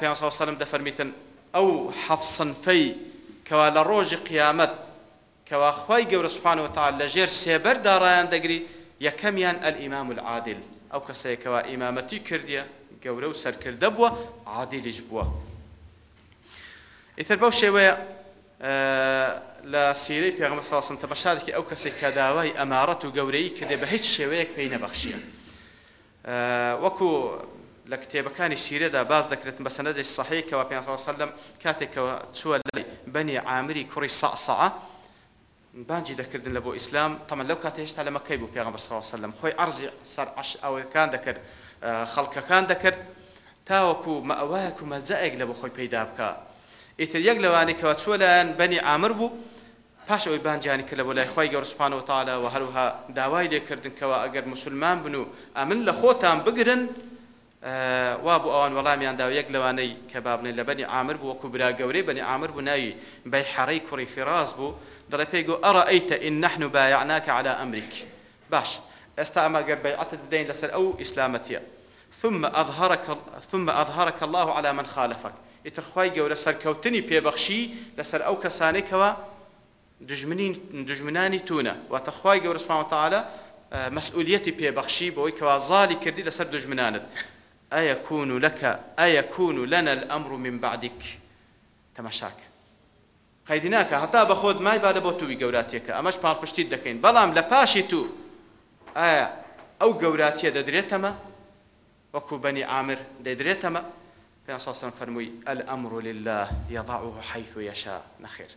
S1: پێ سەلم دەفەرمیتن ئەو حەفسنفەی کەوا لە ڕۆژی قیامەت کەوا خی گەورە سوبحانەوە تا لەژێر سێبەر داڕایان دەگری یەکەمیان ئەلئیمام العادل ئەو کەسەیەکەوە ئیمامەتی کردیە گەورە و سەرکردە بووە عادیلیش بووە. ئیتر بەو شێوەیە لە سیرەی پێغمە ساسم تەمەشادێکی ئەو کەسێک کە داوای ئەمارەت و گەورەی کردێ بە هیچ شێوەیەک پێی نەبەخشیە. وەکو لە کتێبەکانی سیرەدا باز دەکرێت بە سەنەدەی سەحەیەکەوە پێ سەلم کاتێکەوە چووە لەی بەنی عامری کوڕی سەعسەعە بانجی دەکردن لە بۆ ئیسلام تەمە لەو کات هێشتا لە مەکەی بوو پێغمبەر صلی الله علیه و خۆی ئەرزی سەر عش ئەوەکان دەکرد خەڵکەکان دەکرد تاوەکو مەوایەک و مەلجەئێک لە بۆ خۆی پیدا بکە ئیتر یەک لەوانەی کەەوە چوە لایەن بەنی عامر بوو پاش ئەوی بانجیانی کە لە بۆ لای خۆی گەورسپان و تاالە و هەروها داوای لێکردن کەەوە ئەگەر مسلمان بن و ئەمن لە خۆتان بگرن وا بوو ئەوان وەڵامیاندا یەک لەوانەی کە بابنێ لە بەنی ئامر بوو وەکو برا گەورەی بەنی ئامر بوو ناوی بەی حەڕەی کوڕی فراز بوو دەڵێ پێی گو ئەڕە ئەیتە ئین نەحن و بایعناکە على ئەمریک باش ئێستا ئەمەگەر بەیعەتت بدەین لەسەر ئەو ئیسلامەتیە ثم أظهرك ثم أظهرك الله على من خالفك ئیتر خی گەورە سەرکەوتنی پێبەخشی لەسەر ئەو کەسانێکەوە دژمنانی تونە واتە خی گەورە سماوەتەعاە مەسئولەتی پێبەخشی بۆی کەوا زای کردی لەسەر دژمنانت ئەیەکون لك ئەیەکون لنا الأمر من بعدك تەماشاک قەیدی ناکە هەتا بە خۆت مای بادە بۆ تووی گەوراتیەکە ئەمەش پاڵپشتیت دەکەین بەڵام لە پاشی تو ئایا ئەو گەوراتیە دەدرێتەمە وەکو بەنی ئامر دەدرێتەمە پێسان فەرمووی ئەل ئەمر لله یضعه حيث يشاء نەخێر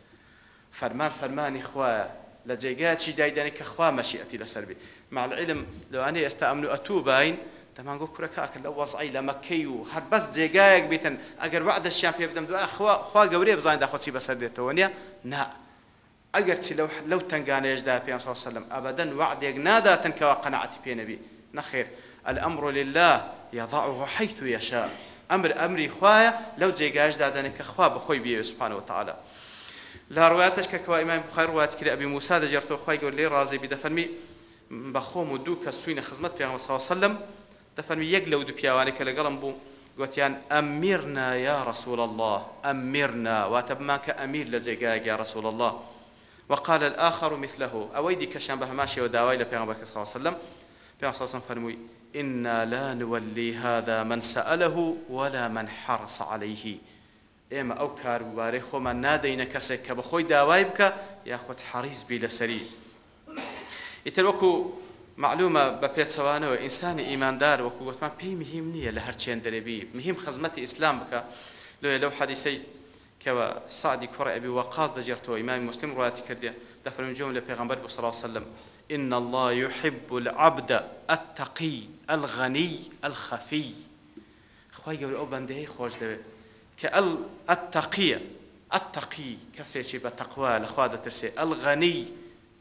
S1: فەرمان فەرمانی خوایە لە جێگا چی دایدەنی کە خوا مەشیئەتی لەسەر بێ مع العلم لەوانەیە ئێستا ئەمن و ئەتوو باین دەمان گۆ کورە کاکە لە وەزعی لە مەکەی و هەر بەس جێگایەک بێتن ئەگەر بەعدەشیان پێ بدەم دواخوا گەورەی بزانین داخۆچی بەسەر دێتەوە نیە نا ئەگەر چی لەو لەو تنگانەیەشدا پێ سلم ئەبدەن وعدێک ناداتن کەەوە قەنەعەتی پێنەبی نەخێر الأمر لله يضعه حيث يشاء ئەمر ئەمری خوایە لەو جێگاشدا دەنێک کە خوا بەخۆی بێ سوپانەوە تعاالە لا ڕاتش کە کەوا ئیمان بخار وات کرد ئەبی موسا دەجێتەوە خی گەور لێ ڕازی بدەفەرمی بەخۆم و دوو کە سوینە خزمەت پێ سلم دەفەرمی یەک لەو دوو پیاوانی کە لەگەڵم بوو گوتیان ئەمیرنا یا رسول الله ئەمیرنا واتە بماکە ئەمیر لە جێگایە یا رسول الله وقال الآخر مثله أوي دي كشان بهماشي وداوي لبيغمبر صلى الله عليه وسلم بيغمبر صلى الله عليه وسلم فرموي إنا لا نولي هذا من سأله ولا من حرص عليه ئێمە ئەو کاروبارەی خۆمان نادەینە کەسێک کە بەخۆی داوای بکە یاخود حەریز بی لەسەری ئیتر وەکو معلومە بە پێچەوانەوە ئینسانی ئیماندار وەکو گوتمان پێی مهم نییە لە هەرچێن دەرەبی مهم خزمەتی ئیسلام بکە لێ لەو حەدیسەی کەوە سعدی کوڕە ئەبی وەقاز دەجێتەوە ئیمامی مسلم ڕواتی کردێ دەفرم جۆم لە پێغمبەر بە سڵاو سلم إن الله يحب العبد التقي الغني الخفي خوای گەور ئەو بەندەی خۆش دەوێت کە ئەل ئەتەقیە ئەتەقی کەسێکی بە تەقوا لەخوا دەترسێ ئەلغەنی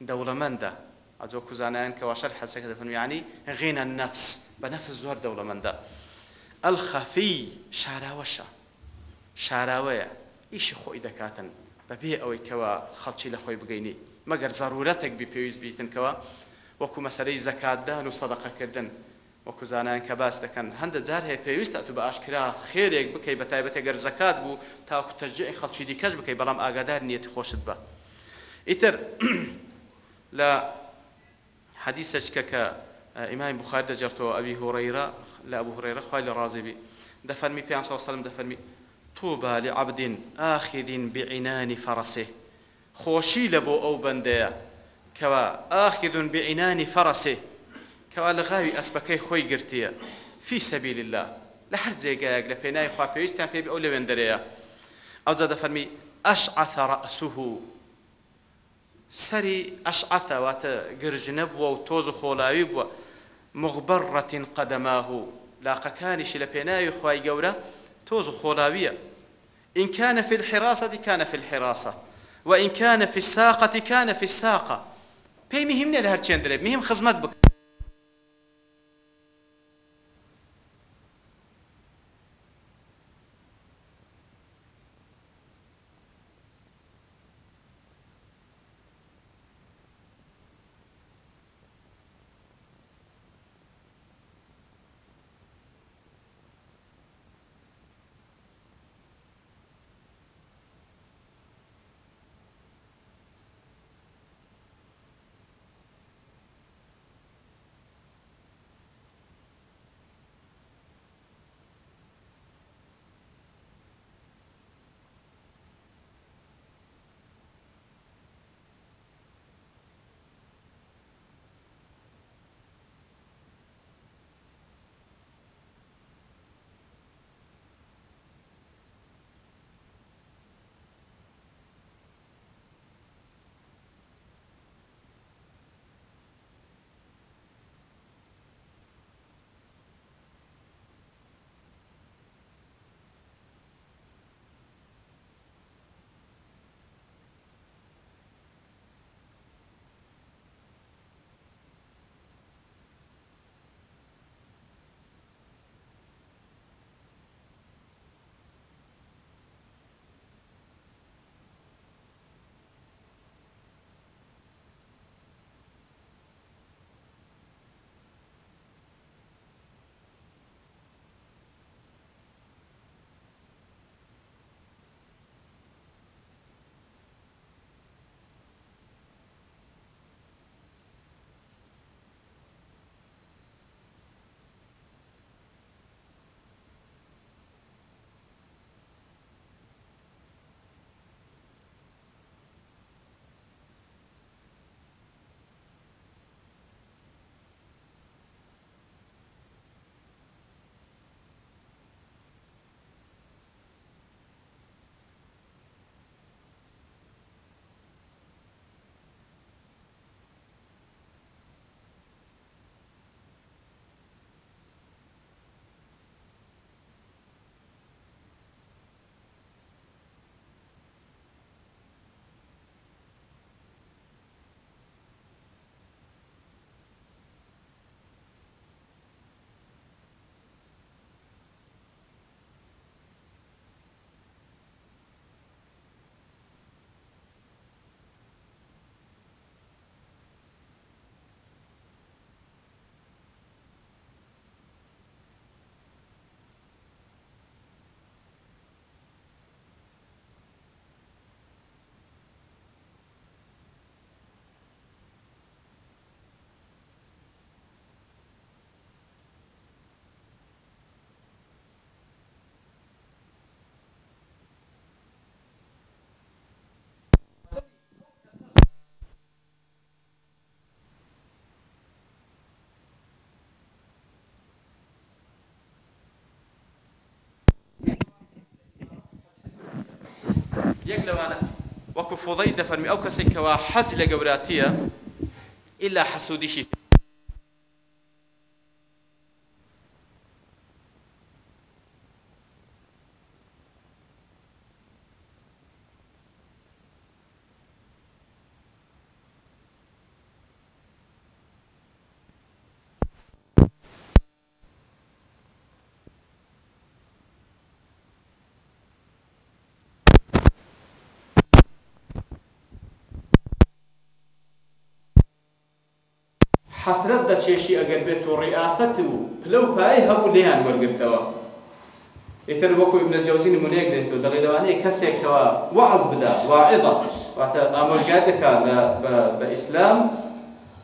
S1: دەوڵەمەندە ئەجۆ کوزانیان کەوا شەر حەسەکە دەفەنویانی غینە نەفس بە نەفس زۆر دەوڵەمەندە ئەل خەفی شاراوەشە شاراوەیە ئیشی خۆی دەکاتن بەبێ ئەوەی کەەوە خەڵکی لە خۆی بگەینی مەگەر زەرورەتێک بی پێویست بیتنکەوە وەکو مەسەرەی زەکاتدان و سەدەقەکردن وەکو زانان کە باس دەکەن هەندە جار هەیە پێویستە تو بە ئاشکرا خێرێک بکەی بە تایبەتە گەر زەکات بوو تاکو تەرجی خەڵکی دیکەش بکەی بەڵام ئاگادار نیەتی خۆشت بە. ئیتر لە حەدیسەچکە کە ئیمای بخار دەجرتەوە ئەوی هۆڕەیرە لە ئەبوو هڕێرە خخوای لە ڕازیبی دەفەرمی پێ سەلم دەفەرمی تووبە لە عبدین ئاخیدین بعنانی فەڕسێ خۆشی لە بۆ ئەو بەندەیە کەوا ئاخیدون بعنانی فەڕسێ کەوا لە غاوی ئەسپەکەی خۆی گرتیە فی سەبیل الله لە هەر جێگایەک لە پێنای خوا پێویستیان پێ ئەو لەوێن دەرەیە ئەو جا دەفەرمی ئەش عثەڕەسووه سەری ئەشعەتەواتە گرژنە بووە و تۆز و خۆلاوی بووە مغبڕەتین قەدەماه و لاقەکانیشی لە پێناوی خی گەورە تۆز و خۆلاویە إن كان في الحراسة كان في الحراسة وإن كان في الساقة كان في الساقة پێی مهمنە لە هەرچێن درێ مهم خزمەت بکە یەک لەوانە وەکو فۆڵی دەفەرمی ئەو کەسێک کەوا حەزی لە گەوراتیە ئللا حەسوودیشی حەسرەت دەچێشی ئەگەر بێت و ڕیاست و پلە و پای هەموو لێیان وەرگرتەوە ئیتر وەکو ابن جەوزی نمونەیەک دێت و دەڵێ لەوانەیە کەسێکەوە وعز بدا واعظە واتە ئامۆژگار دەکات بە ئیسلام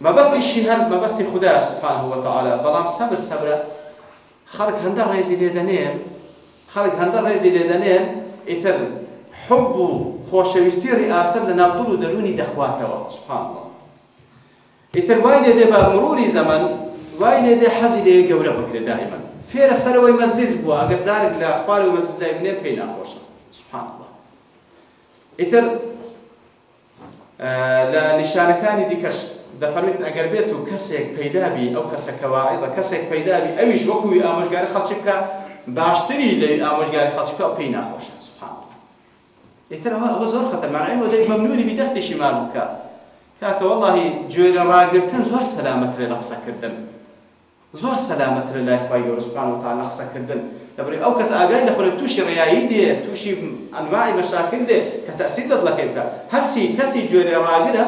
S1: مەبەستی شیهر مەبەستی خدا سبحانه وتعالى بەڵام سەبر سەبرە خەڵک هەندە ڕێزی لێدەنێن خەڵک هەندە ڕێزی لێدەنێن ئیتر حب و خۆشەویستی ڕیاست لە ناوتڵ و دەرونی دەخواتەوە سبحان الله ئیتر وای لێ دێ بە مروری زەمان وای لێ دێ حەزی لێ گەورە بکرێت دائما فێرە سەرەوەی مەزلیس بووە ئەگەر جارێک لە خوارەوە مەزلیس دایبنێت پێی ناخۆشە سبحان الله ئیتر لە نیشانەکانی دیکەش دەفەرمێت ئەگەر بێت و کەسێک پەیدابی ئەو کەسەکەواعیدە کەسێک پەیدابی ئەویش وەکوی ئامۆژگاری خەڵکی بکە باشتری لەوی ئامۆژگاری خەڵکی بکە و پێی ناخۆشە سبحان الله ئیتر ئەوە زۆر خەتەرمانەوە دەی مەمنوری بی دەستێکی ماز بکات کاکە وڵی گوێرە ڕاگرتن زۆر سەلامەترێ لە قسەکردن زۆر سەلامەترە لای خی یۆرسپان و تا لە قسەکردن دەبێت ئەو کەس ئاگای لە خۆی تووشی ڕیایی دێ تووشی ئەنوای مەشاکل دێ کە تەسی دەت لەکەی بکە هەرچی کەسی گوێرە ڕاگرە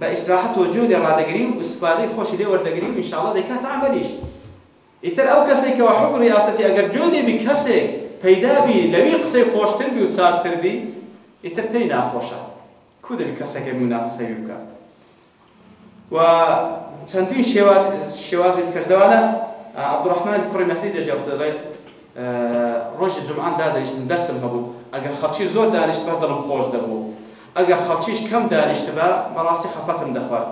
S1: بە ئیسراحەت و جوێ ڕادەگری و ئوسپادەی خۆشی لێ وەردەگری و ئینشاءڵە دەکات عملیش ئیتر ئەو کەسێک کەەوە حکم ریاسەتی ئەگەر جوێدێبی کەسێک پەیدابی لەوی قسەی خۆشتر بی و چاکتر بی ئیتر پێی ناخۆشە کودن کەسەکە منافسەوی بکە و چەندین شێوازی کردەوانە عبدڕحمان کوڕی مەحدی دەجێ دەڵێت ڕۆژی جمعان دادەنیشتن دەسم هەبوو ئەگەر خەڵکی زۆر دانیشت بە دڵم خۆش دەبوو ئەگەر خەڵکیش کەم دانیشت بە بەڕاستی خەفەتم دەخوارد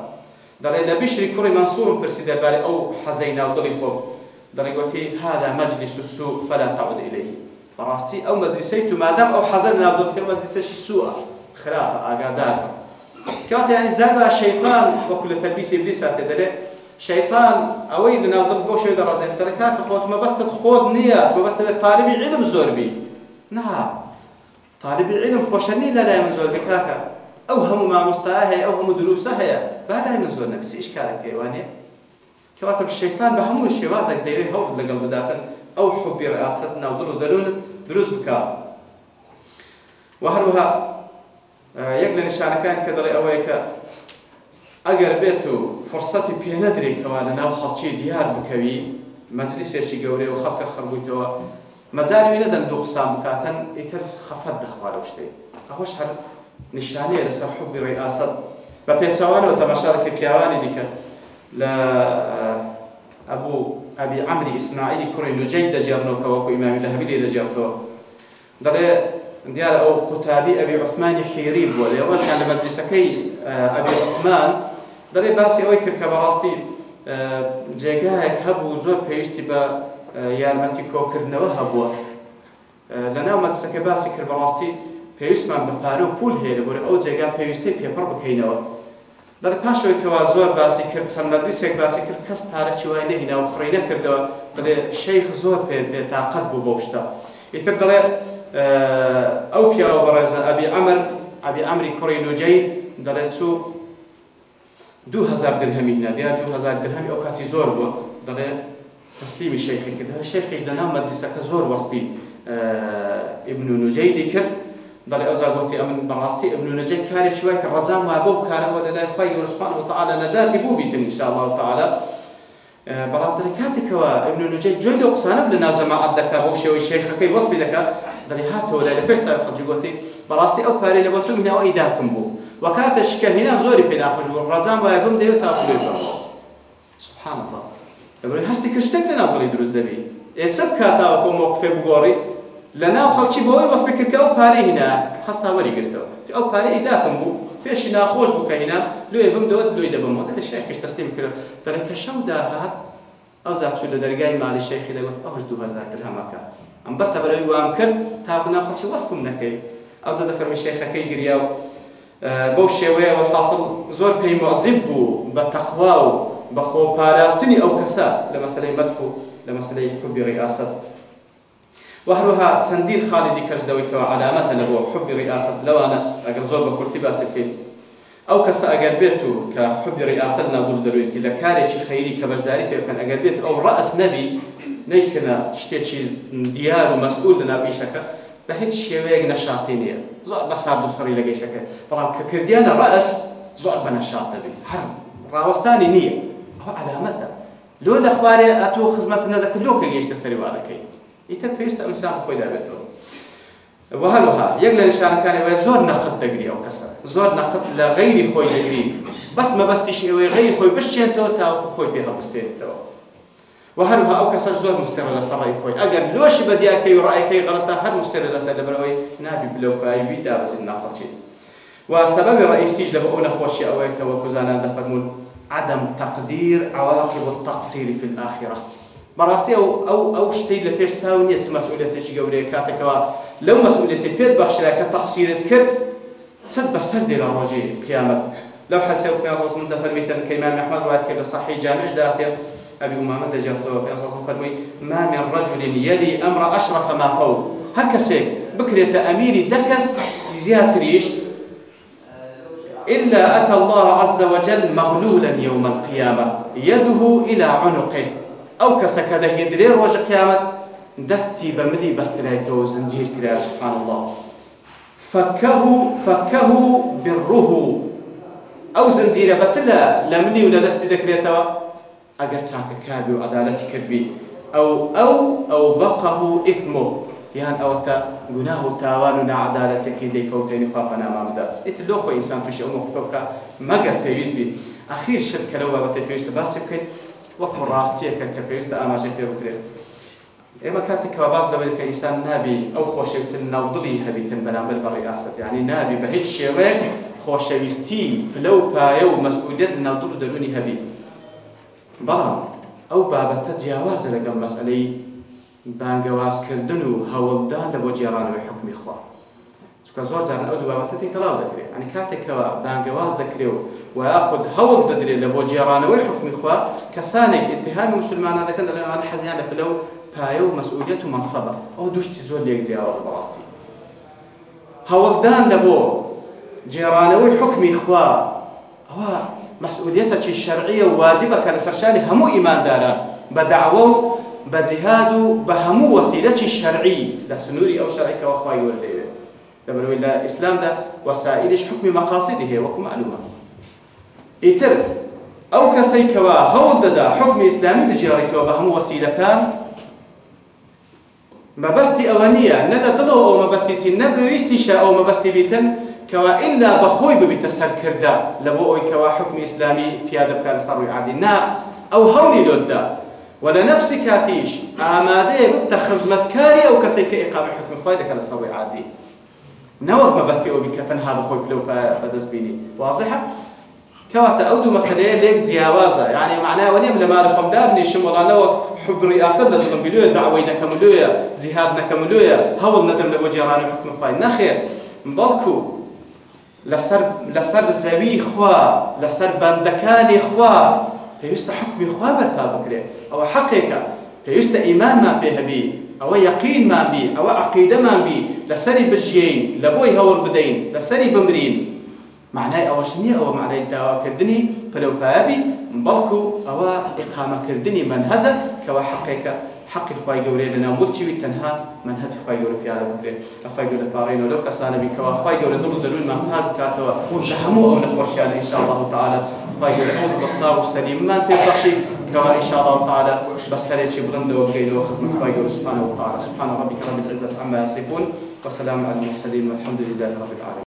S1: دەڵێ لە بیشری کوڕی منسوورم پرسی دەربارەی ئەو حەزەی ناو دڵی خۆ دەڵێ گوتی هذا مەجلیس سوء فلا تعود إليه بەڕاستی ئەو مەجلیسەی تو مادام ئەو حەزە ناو دڵت مەجلیسەشی سوءە خراپە ئاگادار کاتیانی زەربا شەیتان وەکو لە تەلبیسی ئیبلیس هاتێ دەڵێ شەیتان ئەوەی لەناودڵ بۆ شوێ دەڕازێ دەڵێ کاکە خۆت مەبەستت خۆت نییە مەبەستە بێت تالیبی علم زۆر بی نا تالیبی علم خۆشەنی لەلای من زۆر بی کاکە ئەو هەموو مامۆستاها هەیە ئەو هەموو دروسە هەیە با لای من زۆر نەبیسی ئیشکارەکە ئێوانێ کەواتە شەیتان بە هەموو شێوازێک دەیەوێت هەوڵ لەگەڵ بداتن ئەو حبی ڕاستت ناودڵ و دەرونت دروست بکە وهروها یەک لە نیشانەکان کە دەڵێ ئەوەیەکە ئەگەر بێت و فرسەتی پێ نەدرێکەوە لە ناو خەڵکی دیار بکەوی مەتریسێکی گەورەی و خەڵکە خەربوویتەوە مەجاروی نەدەن دوو قسان بکاتەن ئیتر خەفەت دەخوارە شتەی ئەوەش هەر نیشانەیە لەسەر حبی ڕێئاسەد بە پێچوانەوە تەماشارەکە پیاوانی دیکە لە ئەبوو ئەبی عمری ئیسماعیلی کوڕی لوجەی دەجێڕنەوەکەوەکو ئیمامی دەهەبی لێ دەجێڕتەوە دەڵێ دیارە ئەو قوتابی ئەبی عثمانی حیری بووە لێڕۆژیان لە مەدرسەکەی ئەبی عثمان دەڵێ باسی ئەوەی کرد کە بەڕاستی جێگایەک هەبوو زۆر پێویستی بە یارمەتی کۆکردنەوە هەبووە لە ناو مەدرسەکە باسی کرد بەڕاستی پێویستمان بە پارە و پول هەیە لەبەر ئەو جێگا پێویستی پێپڕ بکەینەوە دەر پاشەوەیکەوە زۆر باسی کرد چەند مەدرسێک باسی کرد کەس پارەی وای نەهینا و خڕی نەکردەوە بڵێ شەیخ زۆر پێ بێتاقەت بوو بۆ شتە ئیتر دەڵێ ئەو پیاوە بەڕێزە ئەبی ئەمر ئەبی ئەمری کوڕی نوجەی دەڵێت چوو دوهزار درهەمی نە دیار دوهزار درهەمی ئەو کاتی زۆر بووە دەڵێ تەسلیمی شەیخی کرد شەیخیش لەناو مەدرسەکە زۆر وەسپی ئبن و نوجەیدی کرد دەڵێ ئەوزا گوتی ئەمن بەڕاستی ئەبن و نەجەی کارێکی وای کە ڕەجام ما بۆ کارەوە لە لای خی ڕسپان و تەعاە نەجاتی بوو بیتن ئینشاءڵله تەعاە بەڵام دەڵێ کاتێکەوە ئەبن و نوجەی جوێ لە قسانە لە ناو جەماعەت دەکات بۆ شێوەی شەیخەکەی وەسپی دەکات دەڵێ هاتەوە لای لە پێش ساوی خەڵکی گوتی بەڕاستی ئەو پارەی لە بۆ تو مناوە ئیداکم بوو وە کاتە شکەهینا زۆری پێ ناخۆش بوو ڕەجان وایە بم دەوێت تا بێژەوە سبحان الله دەبڕێ هەستی کشتێک لە ناوڵی دروست دەبی ئێچە کاتاوە بۆ مۆقفێ بگۆڕی لە ناو خەڵکی بەوەی وەسپێکردکە ئەو پارەی هینا هەستا وەریگرتەوە ئەو پارە ئیداکم بوو پێشی ناخۆش بکەینا لێ بم دەوت لۆی دەبم وەدە لە شێکش تەستیم کرد دەرەکە شەم داهات ئەو زاچوو لە دەرگای مالی شەیخی دەگوت ئەوش دوهزار درهەمەکە ئەم بەستە بەرەوی وام کرد تاکونا خەڵکی وەستم نەکەی ئەو زەدە فەرمی شێخەکەی گریا و بەو شێوەیەوە حاصل زۆر پێی معزیب بوو بە تەقوا و بە خۆپاراستنی ئەو کەسە لە مەسلەی مەدح و لە مەسلەی حبی ڕیاسەت وهروها چەندین خاڵی دیکەشدەوەی کەەوە علامەتە لە بۆ حبی ڕیاسەت لەوانە ئەگەر زۆر بە کورتی باسەکەی ئەو کەسە ئەگەر بێت و کە حبی ڕیاسەت نابوو دەروێتی لە کارێکی خەیری کە بەشداری پێکەن ئەگەر بێت ئەو ڕاست نەبی نیکردە شتێکی دیار و مەسئول لە ناپیشەکە بە هیچ شێوەیەک نەشاتی نییە زۆر بە ساب فڕی لەگەیشەکە بەڵام کە کردیانە ڕاست زۆر بە نەشات دەبێت هەر ڕاوەستانی نییە ئەو علامەتە لۆ دەخوارێ ئەتۆ خزمەت نەدەکردۆ کە گەیشتە سەریوانەکەی ئیتر پێویستە ئەمسان خۆی دەبێتەوە وهەروها یەک لە نیشانەکانەوەی زۆر نەقت دەگری ئەو کەسە زۆر نەقت لە غەیری خۆی دەگری بەس مەبەستیش ئەوەی غەیری خۆی بشتێنەوە تا خۆی پێ هەبستێنێتەوە و هەروها ئەو کەسە زۆر مستێرە لە سەڕی خۆی ئەگەر لۆشی بەدیاکەی و ڕایەکەی غەڵەتە هەر مستێرە لەسەر لەبەرەوەی نابی بلەوکایوی دابزین ناقەچێت و سەبەبی ڕئیسیش لە بە ئەو نەخۆشی ئەوەیە کە وەکو زانان دەفەرمون عدم تەقدیر عواقب التقصير في الآخرة بەڕاستی ئەو ئەو ئەو شتەی لە پێش چاو نییە چ مەسئولەتێکی گەورەیە کاتێکەوە لەو مەسئولەتی پێت بەخشرا کە تەقصیرت کرد سد بەسەر دێ لە ڕۆژی قیامەت لەو حەسێ و پیاڵۆزم دەفەرمیتن کە ئیمان ئەحمەد وات کرد لە صحیح جامێش داتێت أبي أمامة لجلتوا في أساس فرمي ما من رجل يلي أمر أشرف ما قول هكسيك بكرة أميري دكس زياتريش إلا أتى الله عز وجل مغلولا يوم القيامة يده إلى عنقه أو كسكده يدري روج قيامة دستي بملي بستلايته زنجير كلا سبحان الله فكه فكه بره أو زنجيرة بس لا لمني ولا دستي ذكريتها ئەگەر چاکە کاوی و عدالەتی کردبی ئەو ئەو ئەو بەقەه و ئیثمۆ یان ئەوەتە گوناه و تاوان و نەعادالەتێکی دەی فەوتێنی خوا پەنامامدا ئیت لۆ خۆی ئینسان تووشی ئەو مەخفە بکە مەگەر پێویست بیت ئەخیر شت کە لەو بابەتە پێویستە باسی بکەیت وەکو ڕاستیەکە کە پێویستە ئاماژە پێ بکرێت ئێمە کاتێکەوە باز دەبێت کە ئینسان نابی ئەو خۆشەویستن ناودڵی هەبیتن بەرامبەر بە ڕێاست یعنی نابی بە هیچ شێوەیەک خۆشەویستی پلە و پایە و مەسئولیت ناودڵ و دەرونی هەبیت بەڵام ئەو بابەتە جیاوازە لەگەڵ مەسئلەی بانگەوازکردن و هەوڵدان لە بۆ جێڕانەوەی حکمی خوا چکە زۆر جاران ئەو دوبابەتە تێکەڵاو دەکرێت ئەنی کاتێکەوە بانگەواز دەکرێت و یاخود هەوڵ دەدرێت لە بۆ جێڕانەوەی حکمی خوا کەسانێک ئتهام مسلمانان دەکەن لەلەوانە حەزیان لە پلە و پایە و مەسئولیت و مەسەبە ئەو دوشتی زۆر لێک جیاواز بەڕاستی هەوڵدان لە بۆ جێڕانەوەی حکمی خوا ئەوە مەسئولەتەکی شەرعیە و واجبە کە لە سەرشانی هەموو ئیماندارە بە داوە و بە جهاد و بە هەموو وەسیلەکی شەرعی لە سنووری ئەو شەرعیکەوە خوای وەردەوێت لەبەرەوەی لە ئیسلامدا وەسائلش حکمی مەقاصدی هەیە وەکو معلومە ئیتر ئەو کەسەی کەوا هەوڵ دەدا حکمی ئیسلامی بژێڕیتەوە بە هەموو وەسیلەکان مەبەستی ئەوە نییە نەدەتەوە ئەو مەبەستیتی نەبویستی شە ئەو مەبەستی بیتن کەوا ئللا بەخۆی ببیتە سەرکردە لە بۆ ئەوی کەوا حکمی ئیسلامی پیادە بکەن سەر ڕووی عادی نا ئەو هەولی لۆتدا ولا نفس كاتيش آماده ببت خزمتكاري أو كسيك إقامة حكم خوي دكان سوي عادي نوك ما بستي أو بك تنها بخوي بلو بدس بيني واضحة كواتا أودو مسألة ليك جياوازة يعني معناها ونيم لما لخم دابني شم والله نوك حب رئاسة لدخم بلوية دعوينا كملوية جهادنا كملوية هول ندم لبو جيران حكم خوي نخير مبالكو لەسەر زەوی خوا لەسەر بەندەکانی خوا پێویستە حکمی خوا بەرپا بکرێت ئەوە حەقێکە پێویستە ئیمانمان پێهەبی ئەوە یەقینمان بی ئەوە عقیدەمان بی لەسەری بژین لە بۆی هەوڵ بدەین لەسەری بمرین معنای ئەوەش نییە ئەوە معنای داواکردنی پلەپایبی بەڵکو ئەوە ئقامەکردنی منهەجە کەەوە حەقێکە حقی خخوای گەورەیە لە ناو بچوی تەنها من هەت خخوای گەورە پیاە بێت لەخوای گەورە پاڕێنەوە لەو کەسانە بیکەوە خخوای گەورە دڵ دەرومان هاات بکاتەوە خۆش هەموو ئەو لە خۆشیانە ئیشاءله تعاالە خخوای گەورە ئەو بەستا و سەلیممان پێبخشی كما إن شاء الله تعالى بسالتي بلند وكيل وخزم الخير سبحانه وتعالى سبحان ربك رب العزة عما يصفون وسلام على المرسلين والحمد لله رب العالمين